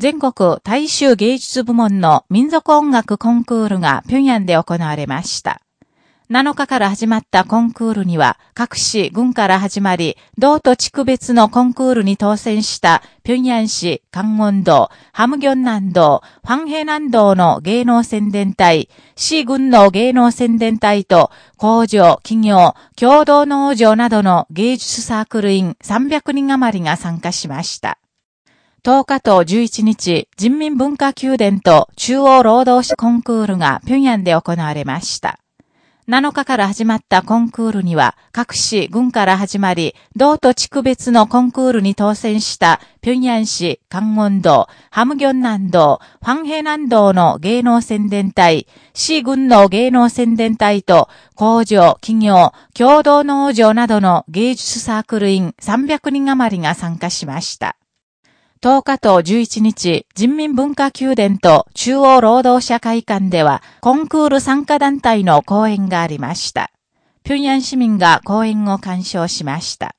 全国大衆芸術部門の民族音楽コンクールが平壌で行われました。7日から始まったコンクールには、各市、軍から始まり、道と地区別のコンクールに当選した、平壌市、関門道、ハムギョン南道、ファンヘ南道の芸能宣伝隊、市軍の芸能宣伝隊と、工場、企業、共同農場などの芸術サークル員300人余りが参加しました。10日と11日、人民文化宮殿と中央労働者コンクールが平壌で行われました。7日から始まったコンクールには、各市、軍から始まり、道と地区別のコンクールに当選した、平壌市、関門道、ハムギョン南道、ファンヘ南道の芸能宣伝隊、市軍の芸能宣伝隊と、工場、企業、共同農場などの芸術サークル員300人余りが参加しました。10日と11日、人民文化宮殿と中央労働者会館では、コンクール参加団体の講演がありました。平壌市民が講演を鑑賞しました。